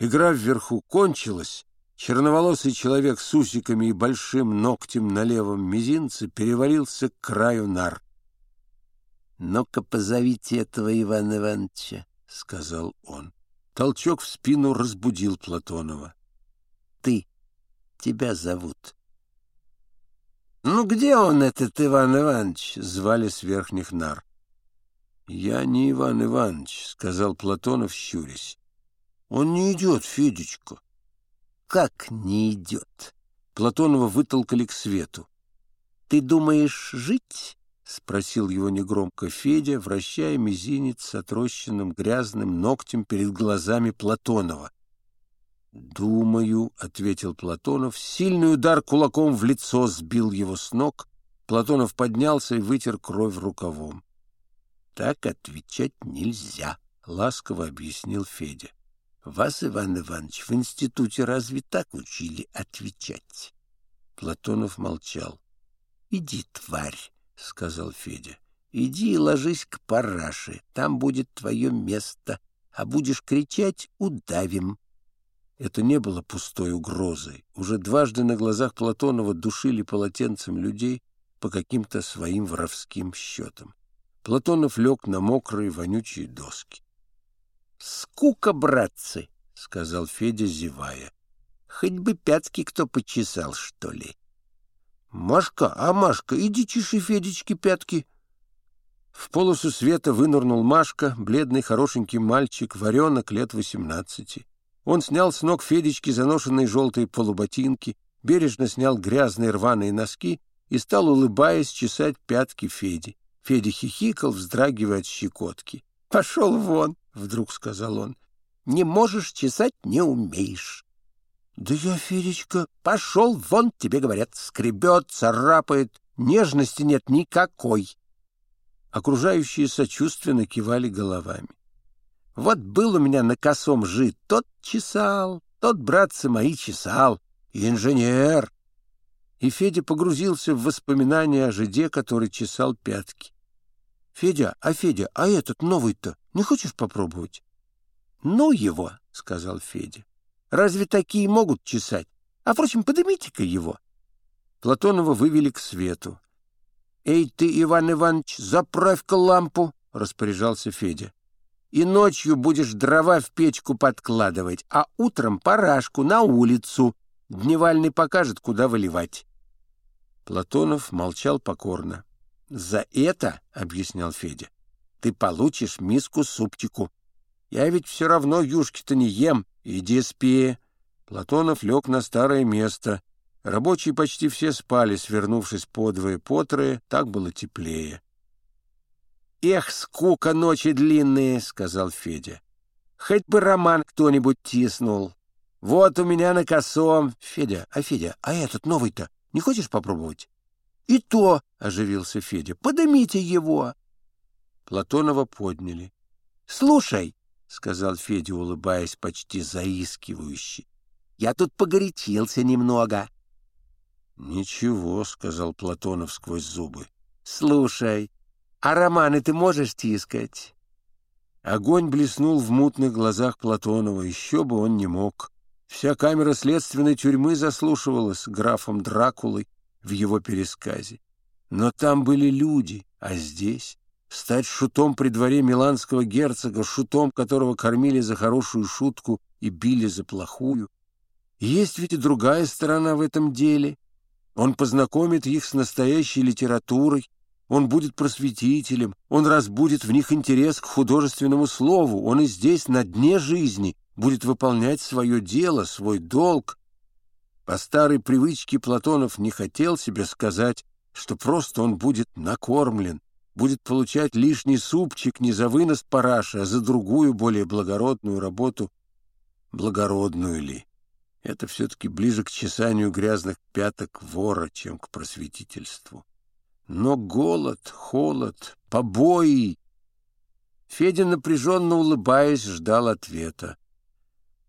Игра вверху кончилась, черноволосый человек с усиками и большим ногтем на левом мизинце перевалился к краю нар. «Ну-ка, позовите этого Ивана Ивановича», — сказал он. Толчок в спину разбудил Платонова. «Ты, тебя зовут». «Ну где он, этот Иван Иванович?» — звали с верхних нар. «Я не Иван Иванович», — сказал Платонов, щурясь. «Он не идет, Федечка». «Как не идет?» Платонова вытолкали к свету. «Ты думаешь жить?» — спросил его негромко Федя, вращая мизинец с отрощенным грязным ногтем перед глазами Платонова. «Думаю», — ответил Платонов. Сильный удар кулаком в лицо сбил его с ног. Платонов поднялся и вытер кровь рукавом. «Так отвечать нельзя», — ласково объяснил Федя. «Вас, Иван Иванович, в институте разве так учили отвечать?» Платонов молчал. «Иди, тварь», — сказал Федя. «Иди и ложись к параше, там будет твое место, а будешь кричать — удавим». Это не было пустой угрозой. Уже дважды на глазах Платонова душили полотенцем людей по каким-то своим воровским счетам. Платонов лег на мокрые вонючие доски. «Скука, братцы!» — сказал Федя, зевая. «Хоть бы пятки кто почесал, что ли?» «Машка, а Машка, иди чеши Федечки пятки!» В полосу света вынырнул Машка, бледный хорошенький мальчик, варенок лет восемнадцати. Он снял с ног Федечки заношенные желтые полуботинки, бережно снял грязные рваные носки и стал, улыбаясь, чесать пятки Феди. Федя хихикал, вздрагивая от щекотки. «Пошел вон!» — вдруг сказал он. «Не можешь чесать, не умеешь». «Да я, Федечка...» «Пошел вон, тебе говорят, скребет, царапает, нежности нет никакой». Окружающие сочувственно кивали головами. Вот был у меня на косом жит, тот чесал, тот, братцы мои, чесал. Инженер. И Федя погрузился в воспоминания о жиде, который чесал пятки. — Федя, а Федя, а этот новый-то не хочешь попробовать? — Ну его, — сказал Федя. — Разве такие могут чесать? А, впрочем, поднимите-ка его. Платонова вывели к свету. — Эй ты, Иван Иванович, заправь-ка лампу, — распоряжался Федя и ночью будешь дрова в печку подкладывать, а утром парашку на улицу. Дневальный покажет, куда выливать. Платонов молчал покорно. «За это, — объяснял Федя, — ты получишь миску супчику. Я ведь все равно юшки-то не ем. Иди спи». Платонов лег на старое место. Рабочие почти все спали, свернувшись подвое-потрое, так было теплее. «Эх, скука ночи длинные!» — сказал Федя. «Хоть бы роман кто-нибудь тиснул. Вот у меня на косом...» «Федя, а Федя, а этот новый-то не хочешь попробовать?» «И то!» — оживился Федя. «Подымите его!» Платонова подняли. «Слушай!» — сказал Федя, улыбаясь почти заискивающе. «Я тут погорячился немного». «Ничего», — сказал Платонов сквозь зубы. «Слушай, а романы ты можешь тискать? Огонь блеснул в мутных глазах Платонова, еще бы он не мог. Вся камера следственной тюрьмы заслушивалась графом Дракулой в его пересказе. Но там были люди, а здесь стать шутом при дворе миланского герцога, шутом, которого кормили за хорошую шутку и били за плохую. Есть ведь и другая сторона в этом деле. Он познакомит их с настоящей литературой, он будет просветителем, он разбудит в них интерес к художественному слову, он и здесь, на дне жизни, будет выполнять свое дело, свой долг. По старой привычке Платонов не хотел себе сказать, что просто он будет накормлен, будет получать лишний супчик не за вынос параши, а за другую, более благородную работу. Благородную ли? Это все-таки ближе к чесанию грязных пяток вора, чем к просветительству. Но голод, холод, побои... Федя, напряженно улыбаясь, ждал ответа.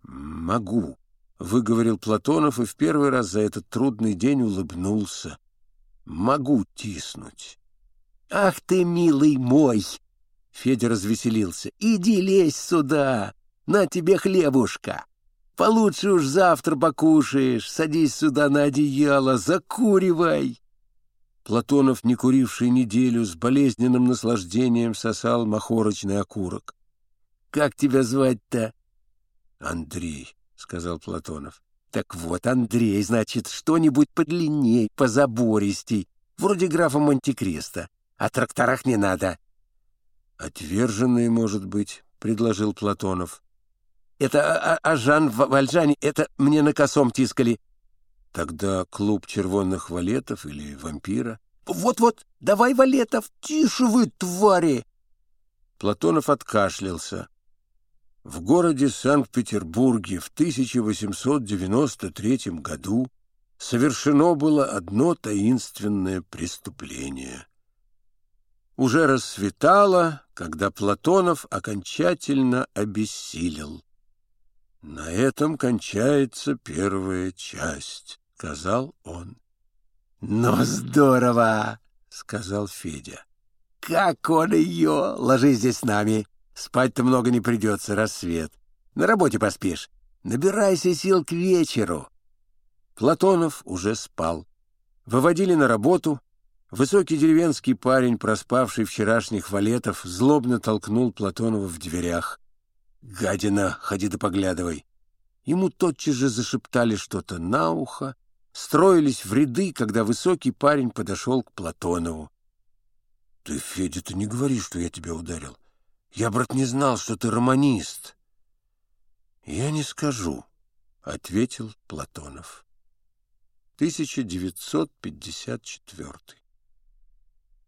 «Могу», — выговорил Платонов и в первый раз за этот трудный день улыбнулся. «Могу тиснуть». «Ах ты, милый мой!» Федя развеселился. «Иди лезь сюда! На тебе хлебушка!» Получше уж завтра покушаешь. Садись сюда на одеяло, закуривай. Платонов, не куривший неделю, с болезненным наслаждением сосал махорочный окурок. «Как тебя звать-то?» «Андрей», — сказал Платонов. «Так вот, Андрей, значит, что-нибудь подлинней, позабористей, вроде графа Монте-Кристо. О тракторах не надо». «Отверженные, может быть», — предложил Платонов. «Это а, а Жан Вальжани, это мне на косом тискали». «Тогда клуб червонных валетов или вампира?» «Вот-вот, давай валетов, тише вы, твари!» Платонов откашлялся. В городе Санкт-Петербурге в 1893 году совершено было одно таинственное преступление. Уже рассветало, когда Платонов окончательно обессилел. «На этом кончается первая часть», — сказал он. «Ну, здорово!» — сказал Федя. «Как он ее! Ложись здесь с нами!» Спать-то много не придется, рассвет. На работе поспишь. Набирайся сил к вечеру. Платонов уже спал. Выводили на работу. Высокий деревенский парень, проспавший вчерашних валетов, злобно толкнул Платонова в дверях. «Гадина, ходи да поглядывай!» Ему тотчас же зашептали что-то на ухо, строились в ряды, когда высокий парень подошел к Платонову. — Ты, Федя, ты не говори, что я тебя ударил. Я, брат, не знал, что ты романист. Я не скажу, — ответил Платонов. 1954